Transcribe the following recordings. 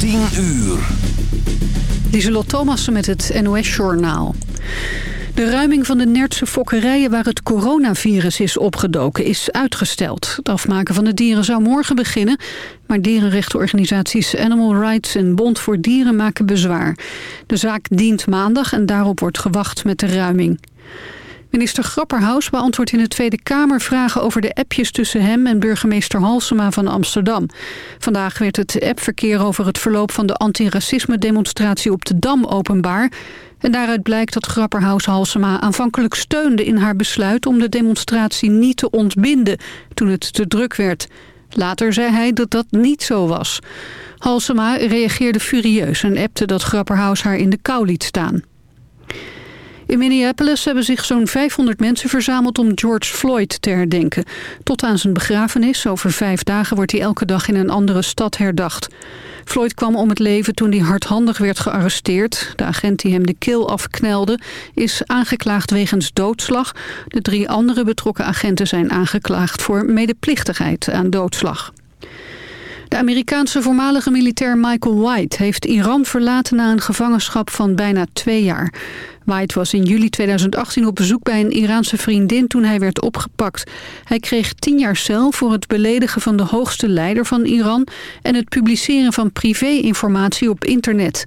10 uur. Lieselot Thomassen met het NOS-journaal. De ruiming van de Nertse fokkerijen waar het coronavirus is opgedoken is uitgesteld. Het afmaken van de dieren zou morgen beginnen, maar dierenrechtenorganisaties Animal Rights en Bond voor Dieren maken bezwaar. De zaak dient maandag en daarop wordt gewacht met de ruiming. Minister Grapperhaus beantwoordt in de Tweede Kamer vragen over de appjes tussen hem en burgemeester Halsema van Amsterdam. Vandaag werd het appverkeer over het verloop van de antiracisme-demonstratie op de Dam openbaar. En daaruit blijkt dat Grapperhaus Halsema aanvankelijk steunde in haar besluit om de demonstratie niet te ontbinden toen het te druk werd. Later zei hij dat dat niet zo was. Halsema reageerde furieus en appte dat Grapperhaus haar in de kou liet staan. In Minneapolis hebben zich zo'n 500 mensen verzameld om George Floyd te herdenken. Tot aan zijn begrafenis, over vijf dagen, wordt hij elke dag in een andere stad herdacht. Floyd kwam om het leven toen hij hardhandig werd gearresteerd. De agent die hem de keel afknelde is aangeklaagd wegens doodslag. De drie andere betrokken agenten zijn aangeklaagd voor medeplichtigheid aan doodslag. De Amerikaanse voormalige militair Michael White heeft Iran verlaten na een gevangenschap van bijna twee jaar. White was in juli 2018 op bezoek bij een Iraanse vriendin toen hij werd opgepakt. Hij kreeg tien jaar cel voor het beledigen van de hoogste leider van Iran... en het publiceren van privé-informatie op internet.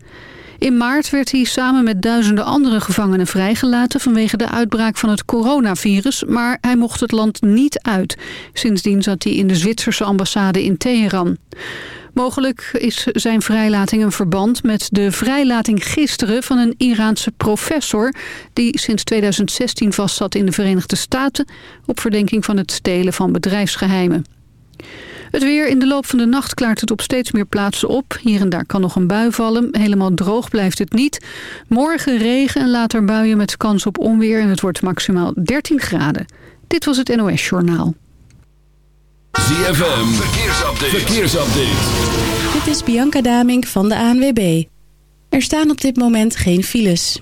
In maart werd hij samen met duizenden andere gevangenen vrijgelaten... vanwege de uitbraak van het coronavirus, maar hij mocht het land niet uit. Sindsdien zat hij in de Zwitserse ambassade in Teheran. Mogelijk is zijn vrijlating een verband met de vrijlating gisteren van een Iraanse professor... die sinds 2016 vastzat in de Verenigde Staten... op verdenking van het stelen van bedrijfsgeheimen. Het weer in de loop van de nacht klaart het op steeds meer plaatsen op. Hier en daar kan nog een bui vallen. Helemaal droog blijft het niet. Morgen regen en later buien met kans op onweer... en het wordt maximaal 13 graden. Dit was het NOS Journaal. ZFM, verkeersupdate. verkeersupdate. Dit is Bianca Damink van de ANWB. Er staan op dit moment geen files.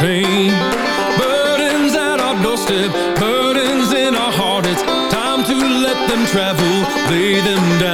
Pain? Burdens at our doorstep, burdens in our heart. It's time to let them travel, lay them down.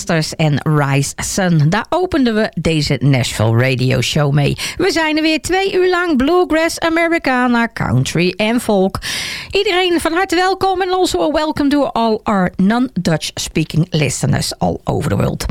Dusters en Rise Sun. Daar openden we deze Nashville Radio Show mee. We zijn er weer twee uur lang bluegrass, Americana, country en folk. Iedereen van harte welkom en also welcome to all our non-Dutch speaking listeners all over the world.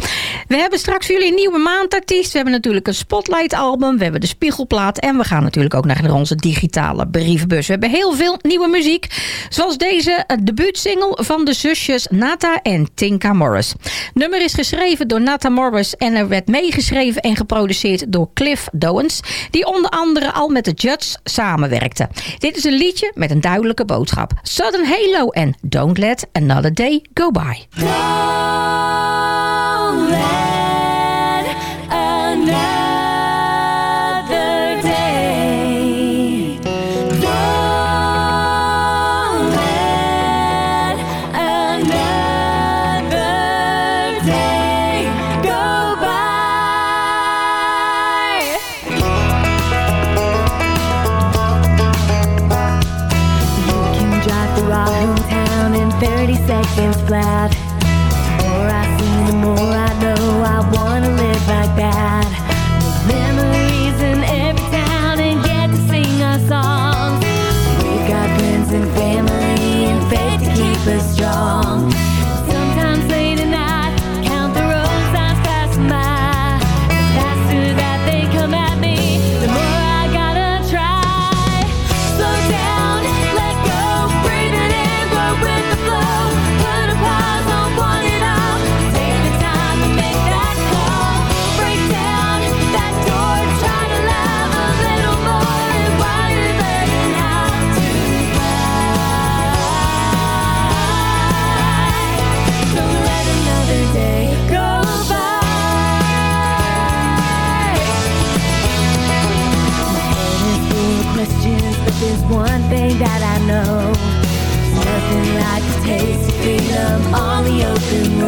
We hebben straks jullie een nieuwe maandartiest. We hebben natuurlijk een Spotlight album. We hebben de Spiegelplaat. En we gaan natuurlijk ook naar onze digitale brievenbus. We hebben heel veel nieuwe muziek. Zoals deze debuutsingle van de zusjes Nata en Tinka Morris. Nummer is geschreven door Nata Morris. En er werd meegeschreven en geproduceerd door Cliff Dowens. Die onder andere al met de Judds samenwerkte. Dit is een liedje met een duidelijke boodschap. Southern Halo en Don't Let Another Day Go By. The more I see, the more open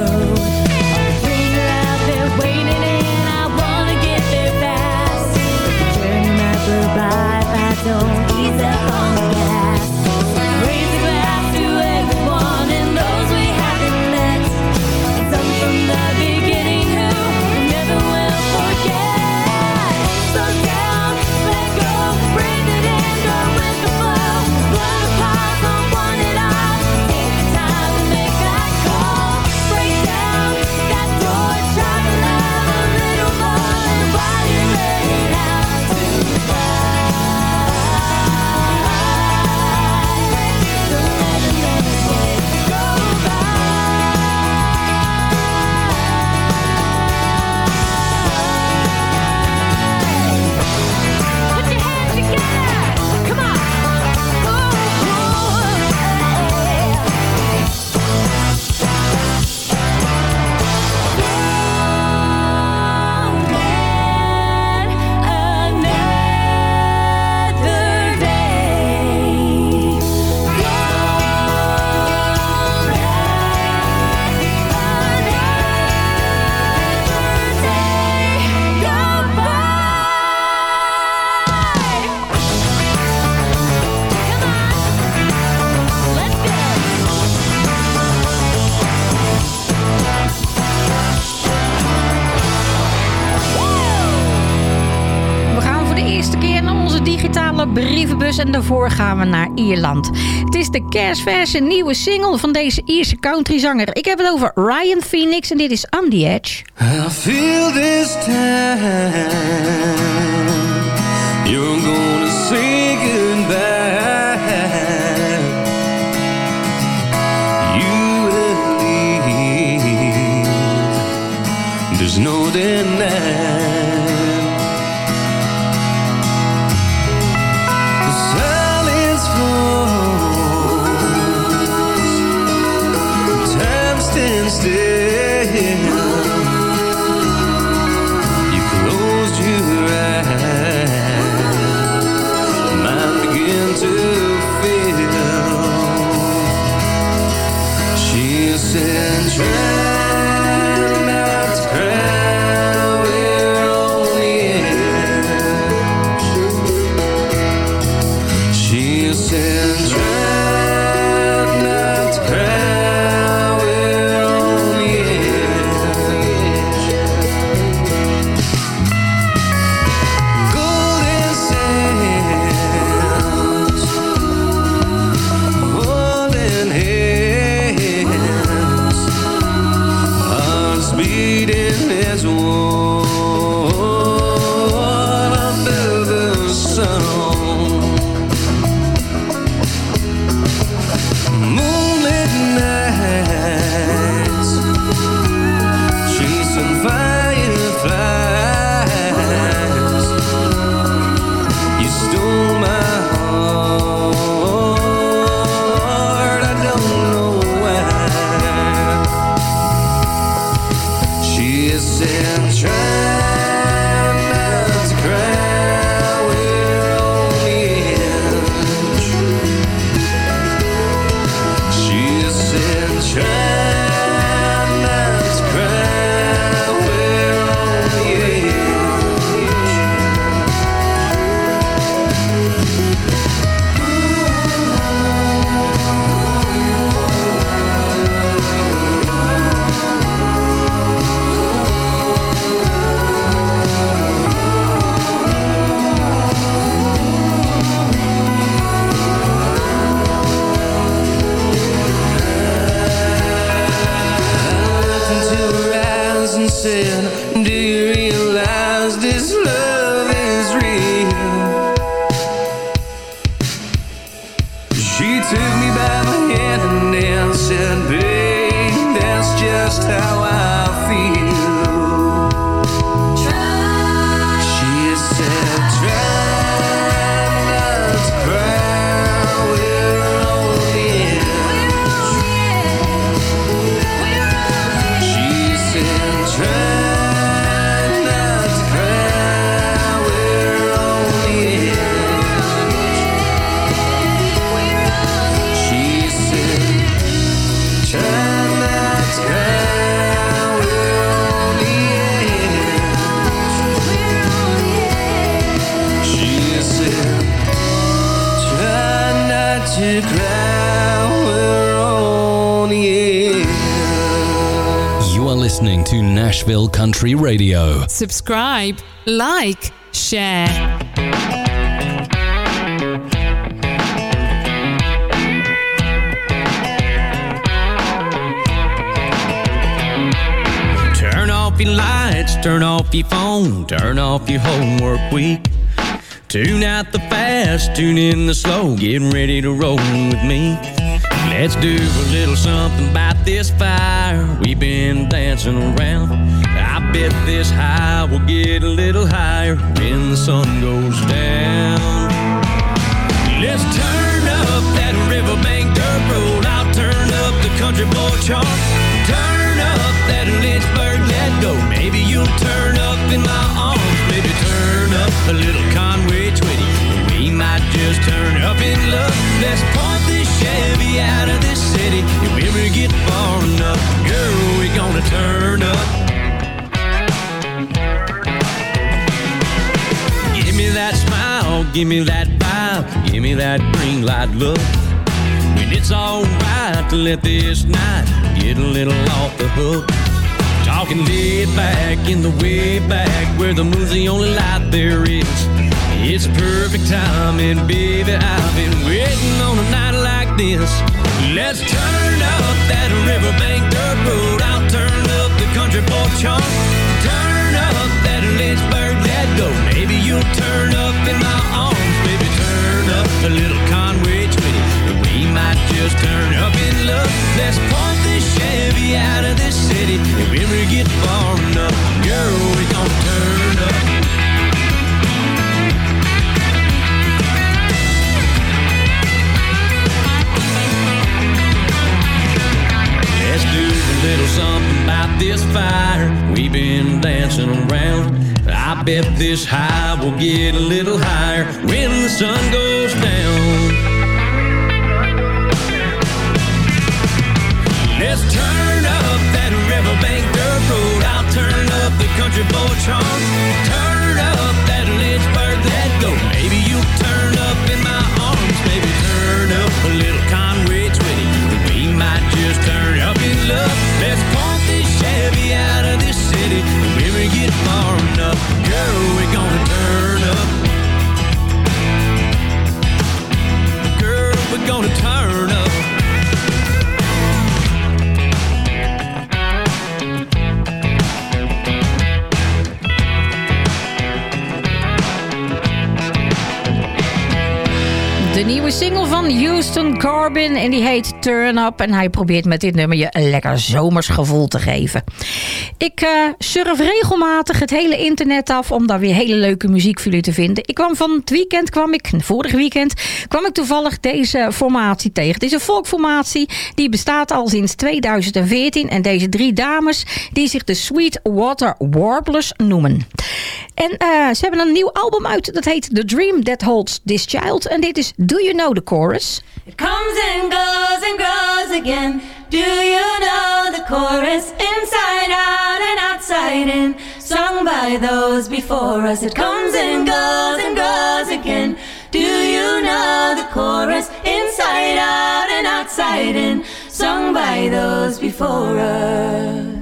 daarvoor gaan we naar Ierland. Het is de kerstverse nieuwe single van deze Ierse countryzanger. Ik heb het over Ryan Phoenix en dit is On The Edge. I feel this Yeah. Do you realize this love Nashville Country Radio. Subscribe, like, share. Turn off your lights, turn off your phone, turn off your homework week. Tune out the fast, tune in the slow, get ready to roll with me. Let's do a little something about this fire we've been dancing around. I bet this high will get a little higher when the sun goes down. Let's turn up that riverbank dirt road. I'll turn up the country boy chart. Turn up that Lynchburg let go. Maybe you'll turn up in my arms. Maybe turn up a little that green light look. When it's alright to let this night get a little off the hook. Talking laid back in the way back where the moon's the only light there is. It's a perfect time timing, baby. I've been waiting on a night like this. Let's turn up that riverbank dirt road. I'll turn up the country boy chart. Turn up that Lynchburg let go. Maybe you'll turn up in my arms. Just turn up in love. Let's pump this Chevy out of this city. If we ever get far enough, girl, we gonna turn up. Let's do a little something about this fire we've been dancing around. I bet this high will get a little higher when the sun goes down. Up the De nieuwe single van Houston Corbin en die heet Turn Up. En hij probeert met dit nummer je een lekker zomers gevoel te geven. Ik eh, surf regelmatig het hele internet af om daar weer hele leuke muziek voor jullie te vinden. Ik kwam van het weekend, kwam ik, vorig weekend, kwam ik toevallig deze formatie tegen. Het is een folkformatie die bestaat al sinds 2014. En deze drie dames die zich de Sweetwater Warblers noemen. En eh, ze hebben een nieuw album uit, dat heet The Dream That Holds This Child. En dit is Do You Know The Chorus? It comes and goes and grows again. Do you know the chorus? Inside out and outside in. Sung by those before us. It comes and goes and grows again. Do you know the chorus? Inside out and outside in. Sung by those before us.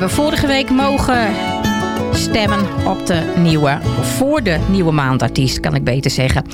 Hebben vorige week mogen stemmen op de nieuwe, voor de nieuwe maandartiest, kan ik beter zeggen.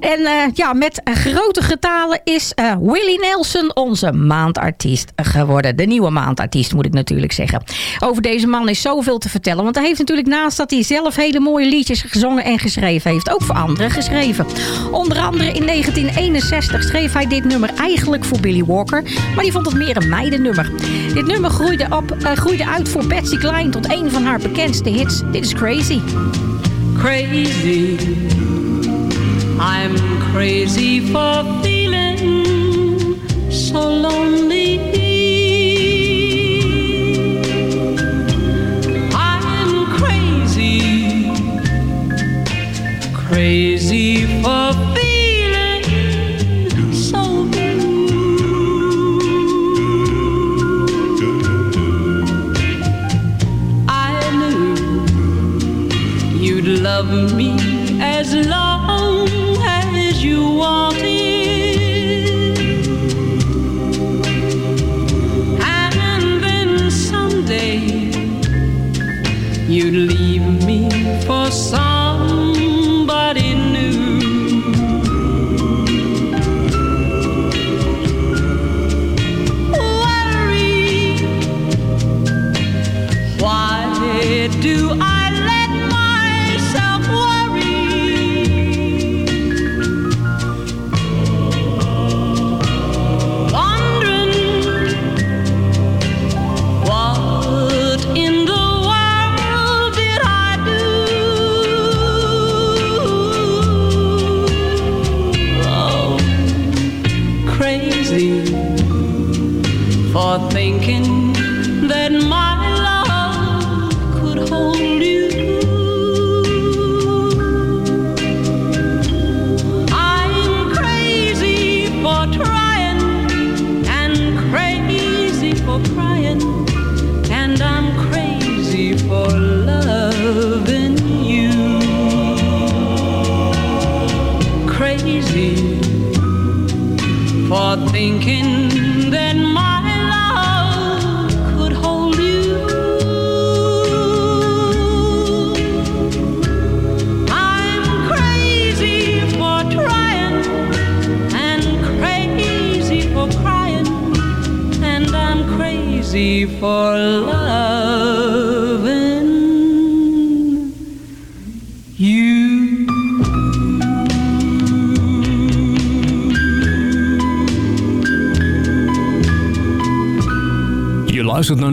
En uh, ja, met grote getalen is uh, Willie Nelson onze maandartiest geworden. De nieuwe maandartiest moet ik natuurlijk zeggen. Over deze man is zoveel te vertellen, want hij heeft natuurlijk naast dat hij zelf hele mooie liedjes gezongen en geschreven heeft, ook voor anderen geschreven. Onder andere in 1961 schreef hij dit nummer eigenlijk voor Billy Walker, maar die vond het meer een meidennummer. Dit nummer groeide, op, uh, groeide uit voor Patsy Cline tot een van haar bekendste hits. Dit is Crazy. Crazy. I'm crazy for feeling so lonely. I'm crazy. Crazy love me as long as you wanted. And then someday you'd leave me for somebody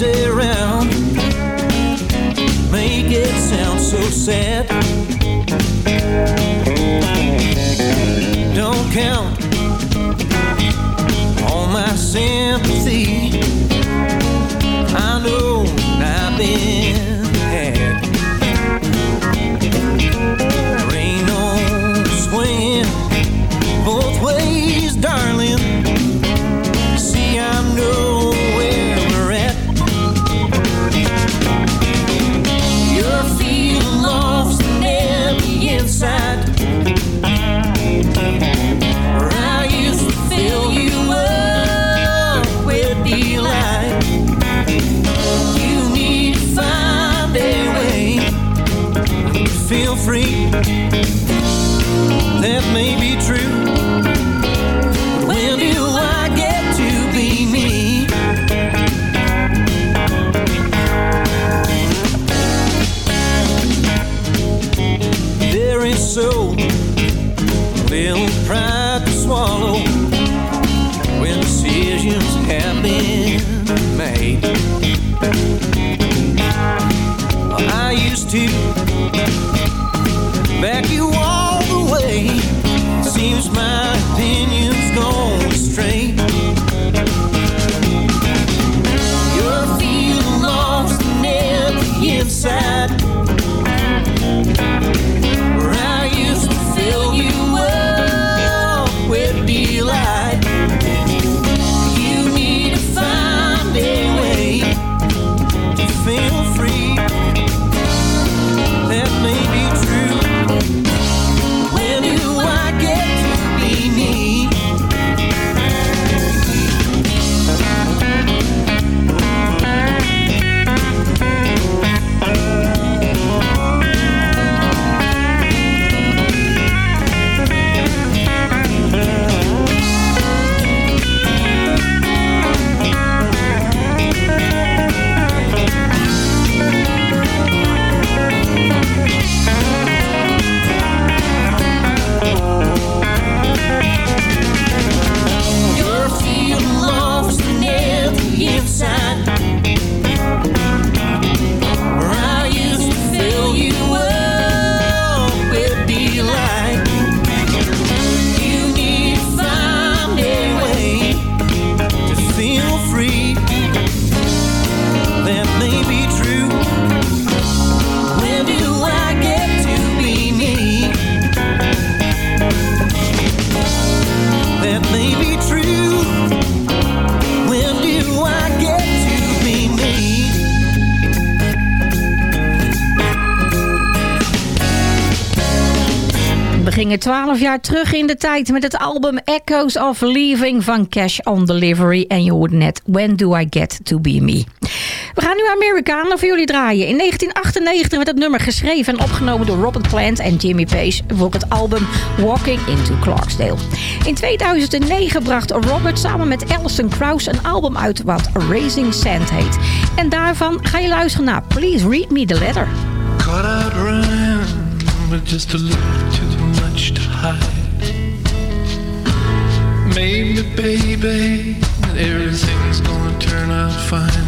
Things around, make it sound so sad. jaar terug in de tijd met het album Echoes of Leaving van Cash on Delivery. En je hoort net When Do I Get To Be Me. We gaan nu Amerikanen voor jullie draaien. In 1998 werd het nummer geschreven en opgenomen door Robert Plant en Jimmy Page voor het album Walking Into Clarksdale. In 2009 bracht Robert samen met Alison Krauss een album uit wat Raising Sand heet. En daarvan ga je luisteren naar Please Read Me The Letter. With just maybe, baby, everything's gonna turn out fine.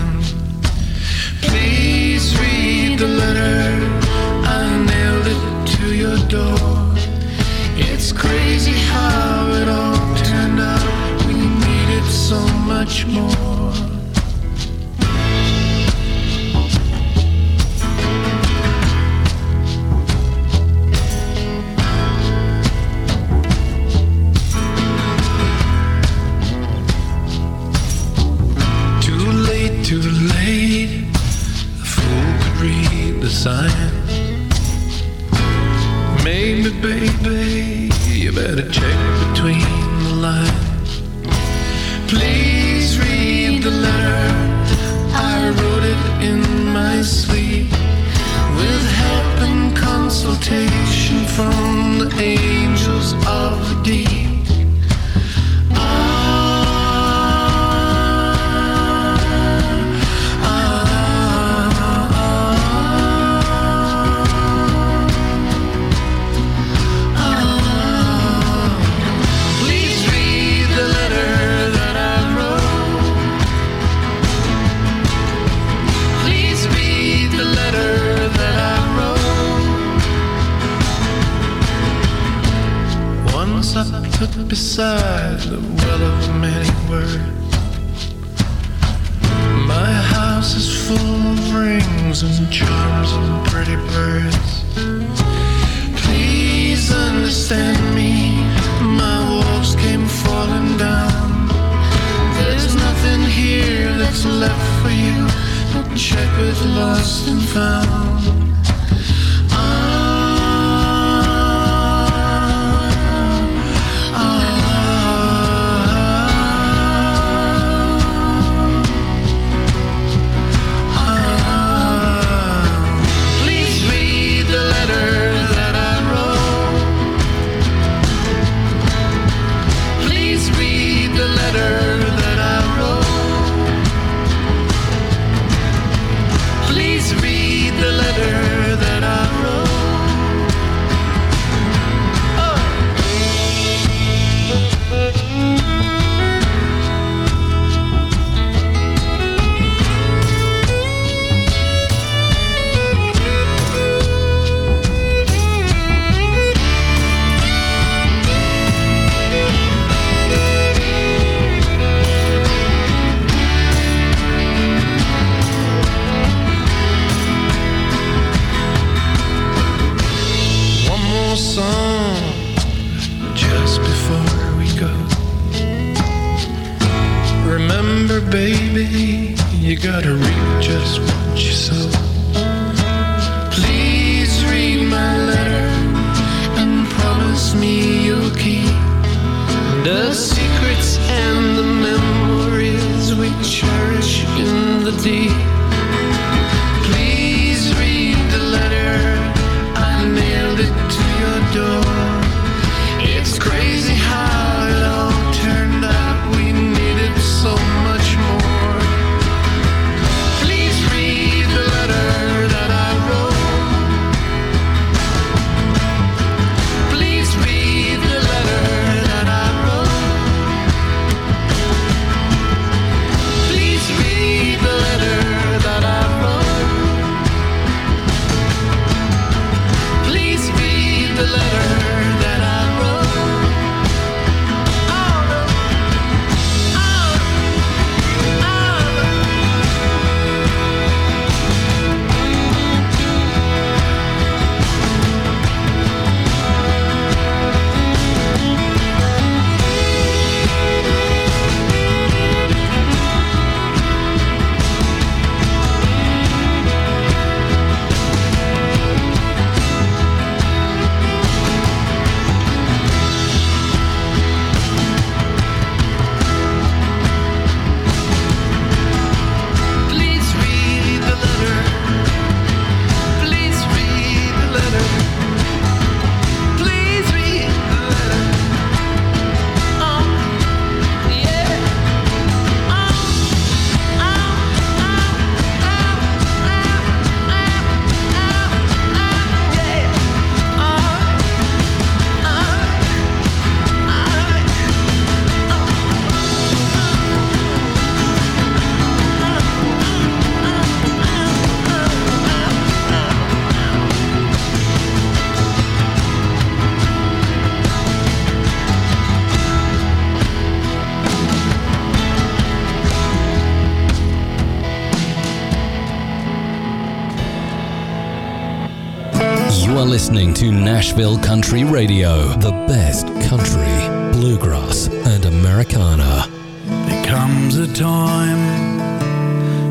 Nashville Country Radio, the best country, bluegrass, and Americana. There comes a time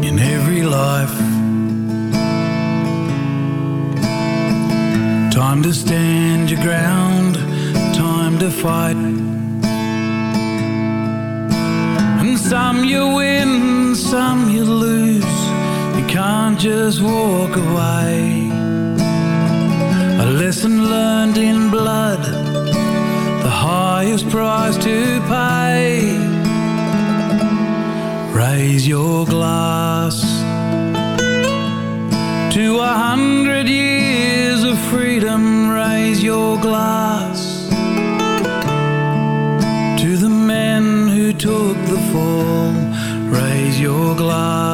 in every life, time to stand your ground, time to fight. And some you win, some you lose. You can't just walk away. Lesson learned in blood, the highest price to pay. Raise your glass to a hundred years of freedom. Raise your glass to the men who took the fall. Raise your glass.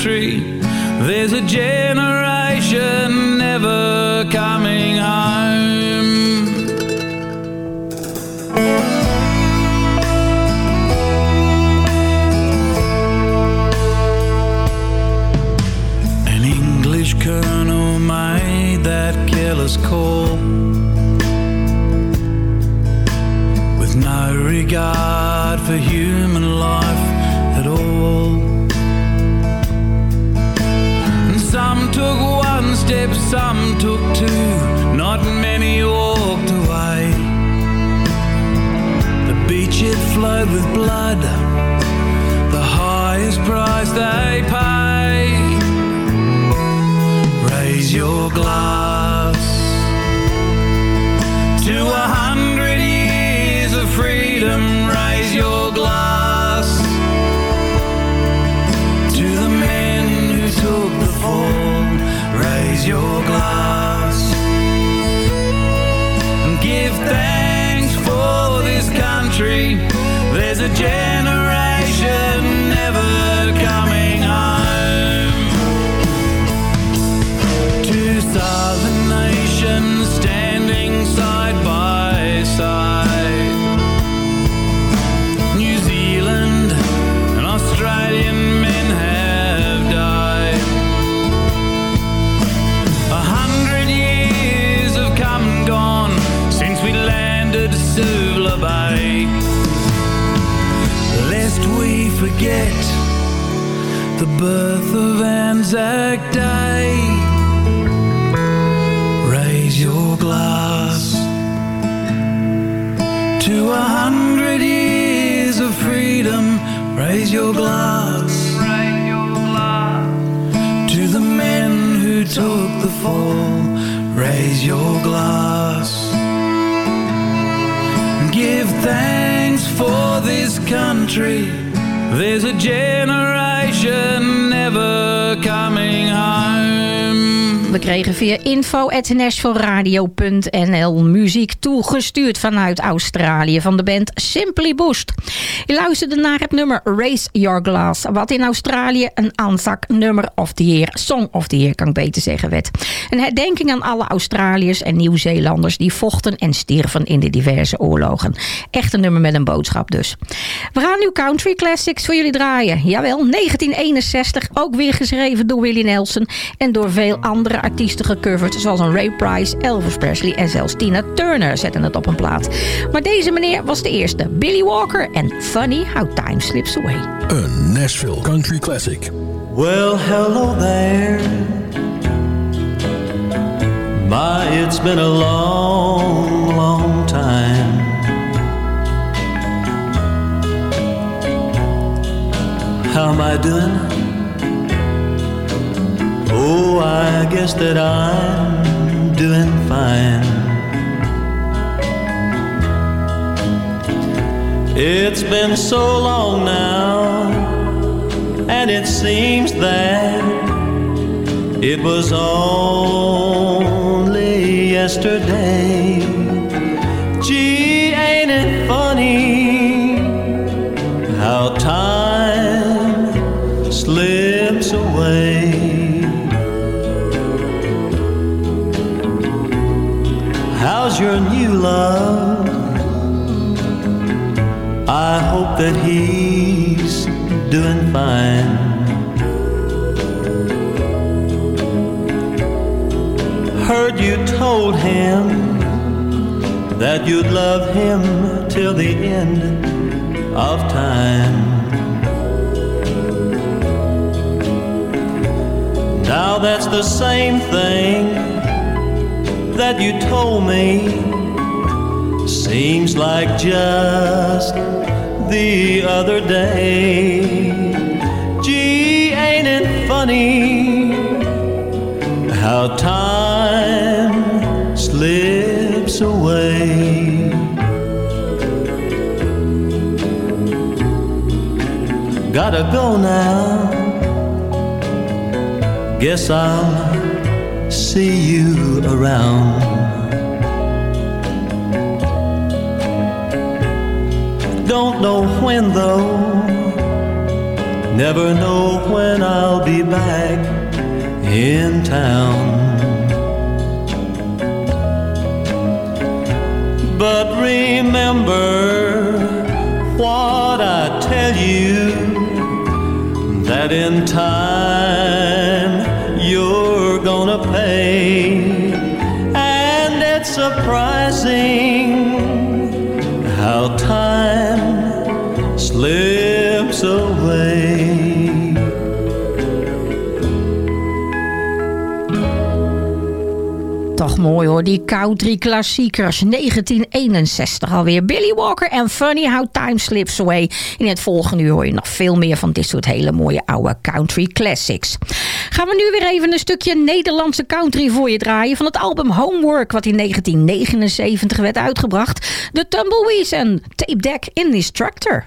There's a generation never coming home. An English colonel made that careless call some took two, not many walked away. The beach it flowed with blood, the highest price they paid. Raise your glass country. We kregen via info.nashvilleradio.nl muziek toegestuurd vanuit Australië van de band Simply Boost. Je luisterde naar het nummer Raise Your Glass, wat in Australië een aanzak nummer of the year, song of the year kan ik beter zeggen werd. Een herdenking aan alle Australiërs en Nieuw-Zeelanders die vochten en stierven in de diverse oorlogen. Echt een nummer met een boodschap dus. We gaan nu country classics voor jullie draaien. Jawel, 1961, ook weer geschreven door Willie Nelson en door veel andere artiesten gecoverd, zoals een Ray Price, Elvis Presley en zelfs Tina Turner zetten het op een plaat. Maar deze meneer was de eerste, Billy Walker en Funny How Time Slips Away. Een Nashville Country Classic. Well, hello there. My, it's been a long, long time. How am I doing? I guess that I'm doing fine. It's been so long now, and it seems that it was only yesterday. Gee, ain't it funny love. I hope that he's doing fine. Heard you told him that you'd love him till the end of time. Now that's the same thing that you told me Seems like just the other day. Gee, ain't it funny how time slips away? Gotta go now. Guess I'll see you around. Don't know when though, never know when I'll be back in town. But remember what I tell you that in time you're gonna pay. And it's surprising away. Toch mooi hoor, die country klassiekers 1961 alweer. Billy Walker en Funny How Time Slips Away. In het volgende uur hoor je nog veel meer van dit soort hele mooie oude country classics. Gaan we nu weer even een stukje Nederlandse country voor je draaien... van het album Homework, wat in 1979 werd uitgebracht. De Tumbleweeds en Tape Deck in Instructor.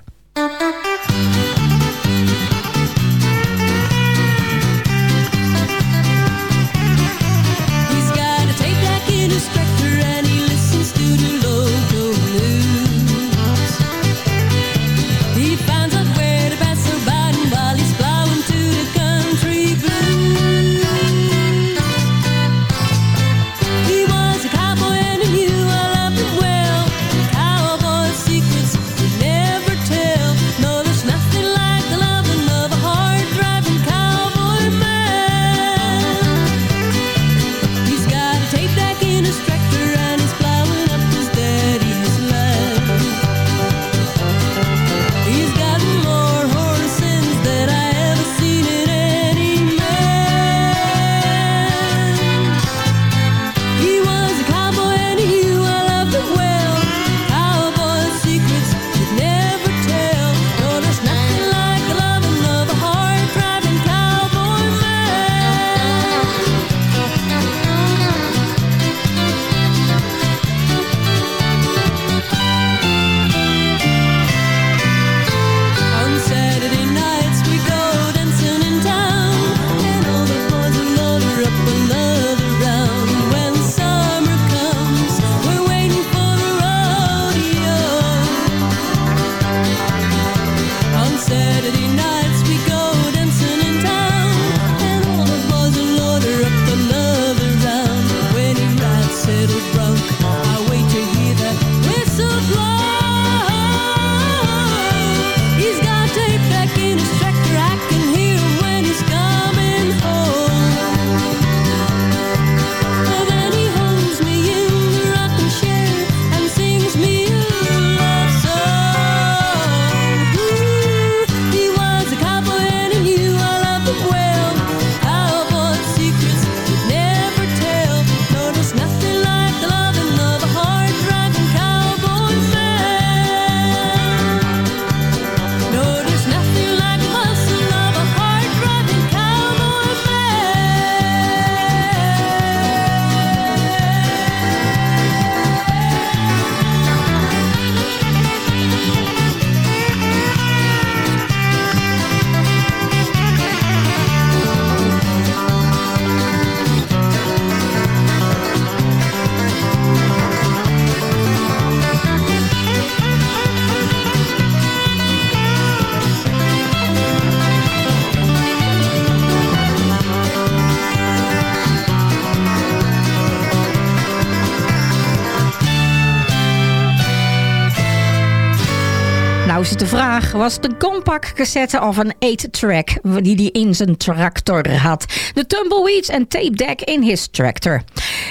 De vraag, was een compact cassette of een 8-track die hij in zijn tractor had? De Tumbleweeds en Tape Deck in his tractor.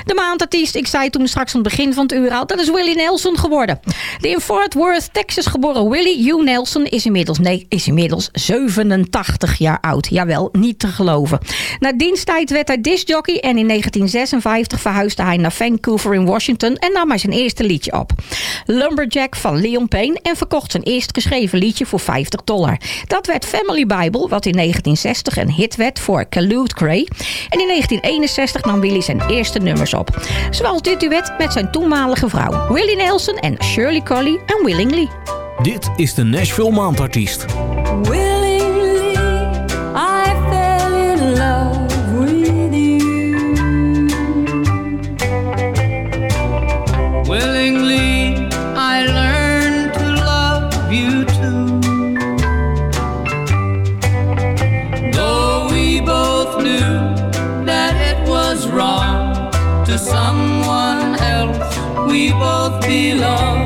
De maandartiest, ik zei toen straks aan het begin van het uur al, dat is Willie Nelson geworden. De in Fort Worth, Texas geboren Willie Hugh Nelson is inmiddels, nee, is inmiddels 87 jaar oud. Jawel, niet te geloven. Na diensttijd werd hij discjockey en in 1956 verhuisde hij naar Vancouver in Washington en nam hij zijn eerste liedje op. Lumberjack van Leon Payne en verkocht zijn eerst geschreven liedje voor 50 dollar. Dat werd Family Bible, wat in 1960 een hit werd voor Kalude Gray. En in 1961 nam Willie zijn eerste nummers op. Zoals dit duet met zijn toenmalige vrouw Willie Nelson en Shirley Colley en Willingly. Dit is de Nashville Maandartiest. We both belong.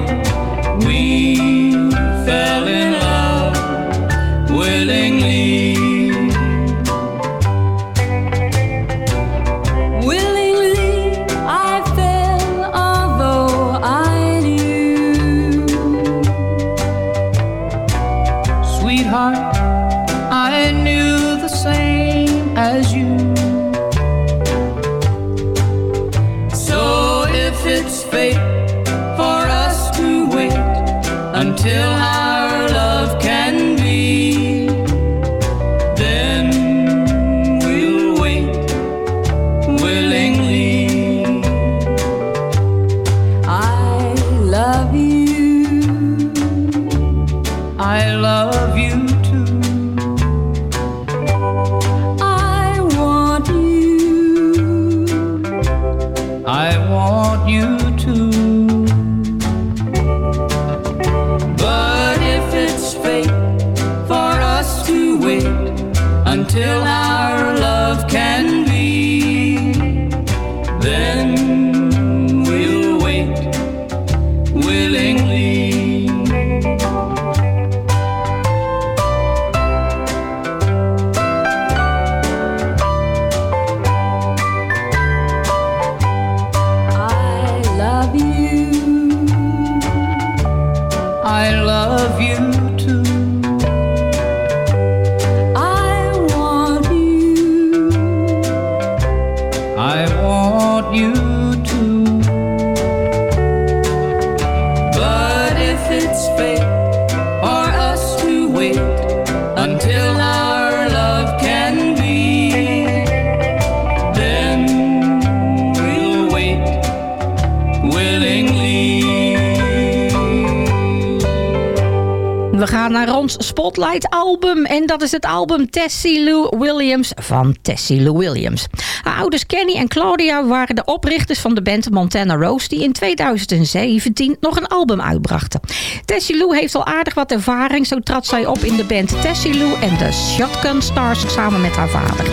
Spotlight album. En dat is het album Tessie Lou Williams van Tessie Lou Williams. Haar ouders Kenny en Claudia waren de oprichters van de band Montana Rose... die in 2017 nog een album uitbrachten. Tessie Lou heeft al aardig wat ervaring. Zo trad zij op in de band Tessie Lou en de Shotgun Stars samen met haar vader.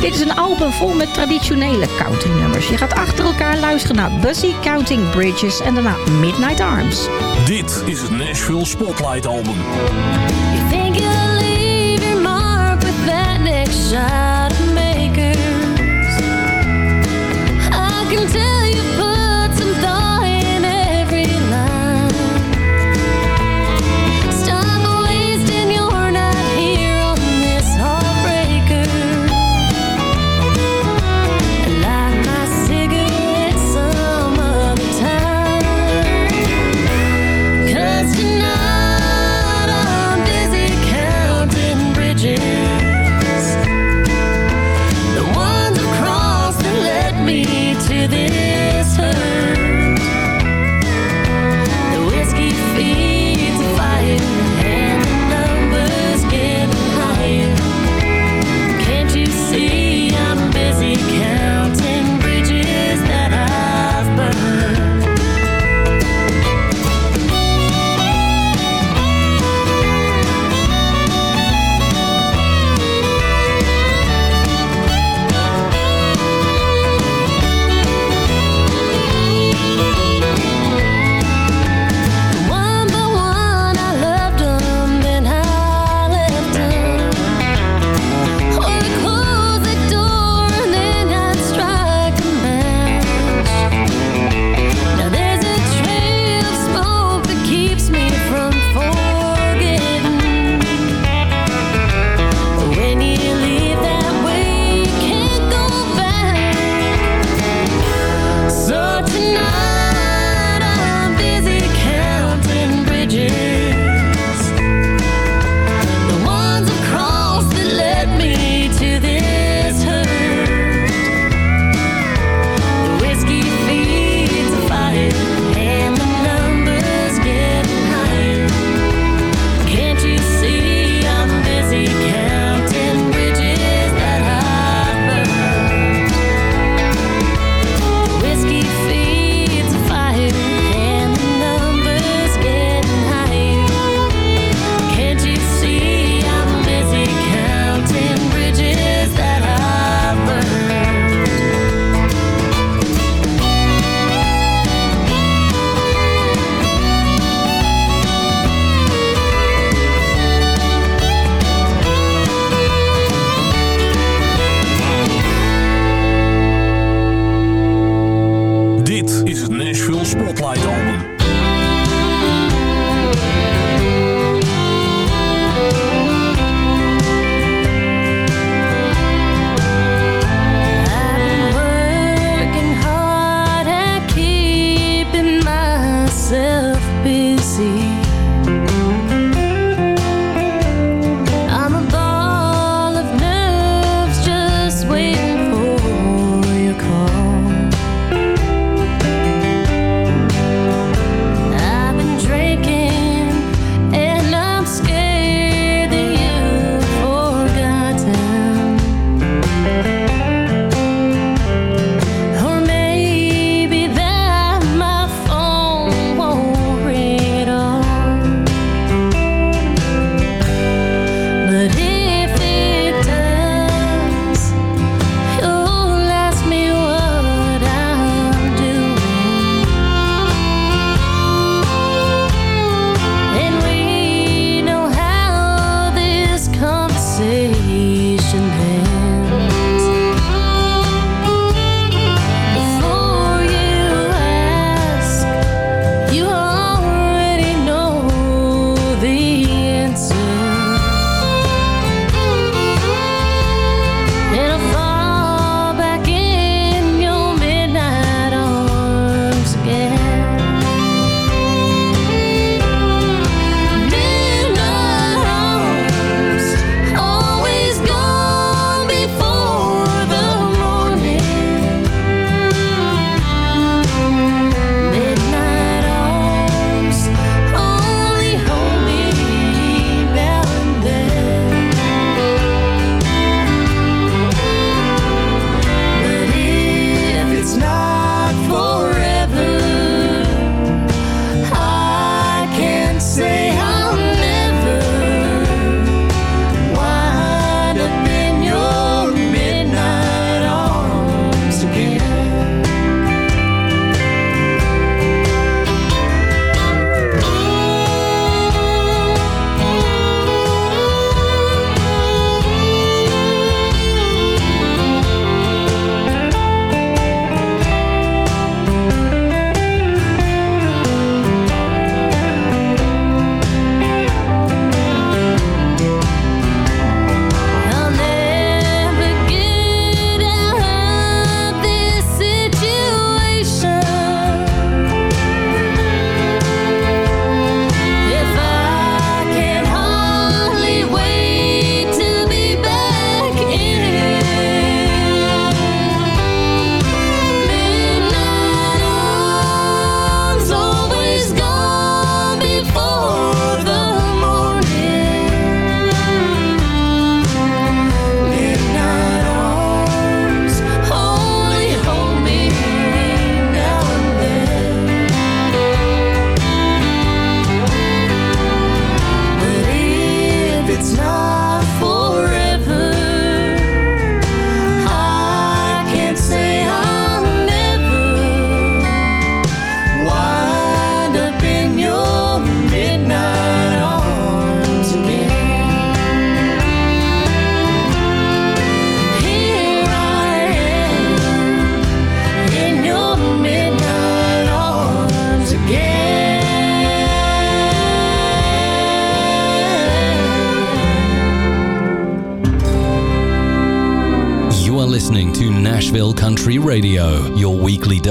Dit is een album vol met traditionele country-nummers. Je gaat achter elkaar luisteren naar Busy Counting Bridges en daarna Midnight Arms. Dit is het Nashville Spotlight album. já.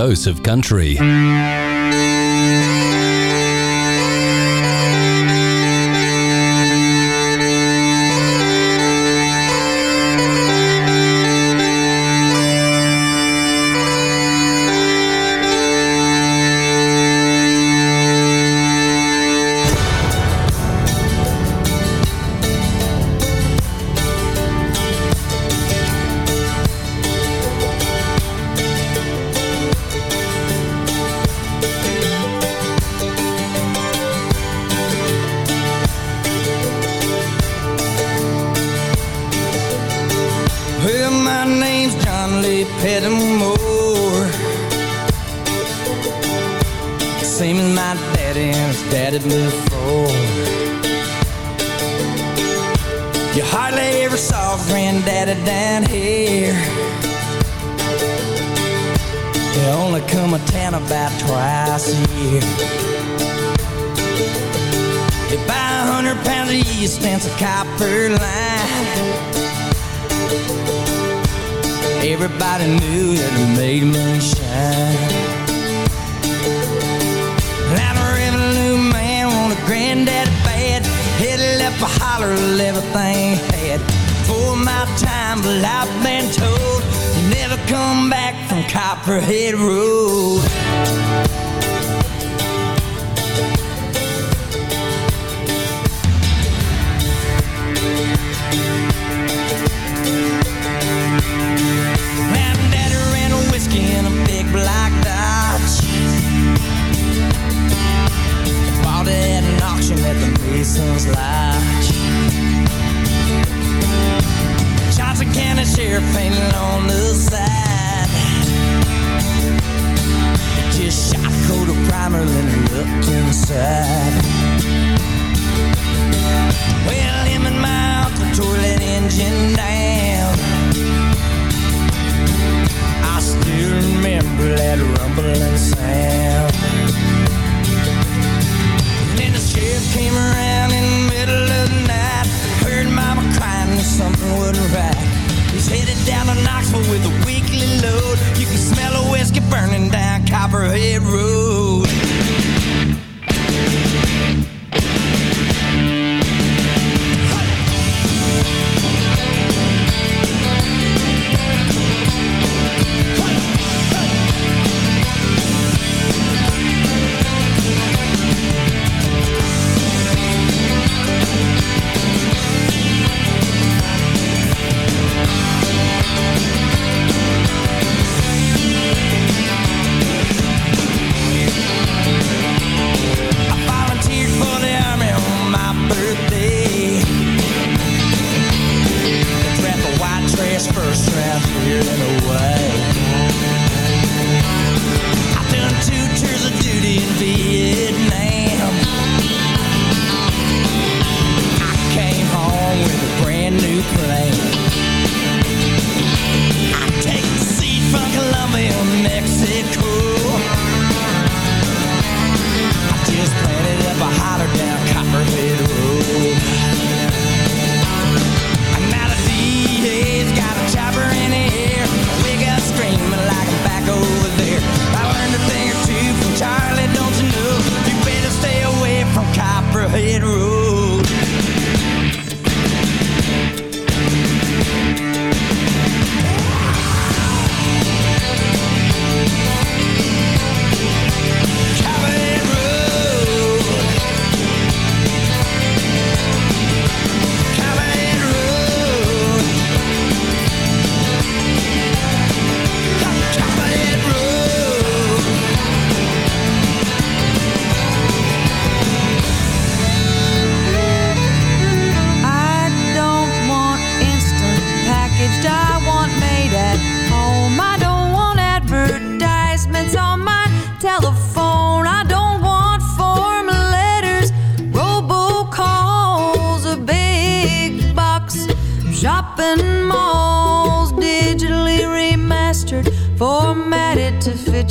Dose of country. Pettimore. Same as my daddy and his daddy before. You hardly ever saw granddaddy down here. They only come a town about twice a year. They buy a hundred pounds of yeast and some copper line. Everybody knew that it made moonshine. Now the revenue man wanted granddaddy bad. Headed up a holler of everything had. For my time, but I've been told you never come back from Copperhead Road. Mason's Lodge. Johnson County Sheriff painted on the side. Just shot a coat of primer, then looked inside. Well, him and my uncle tore that engine down. I still remember that rumbling sound. Sheriff came around in the middle of the night. Heard mama crying that something wasn't right. He's headed down to Knoxville with a weekly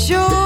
sure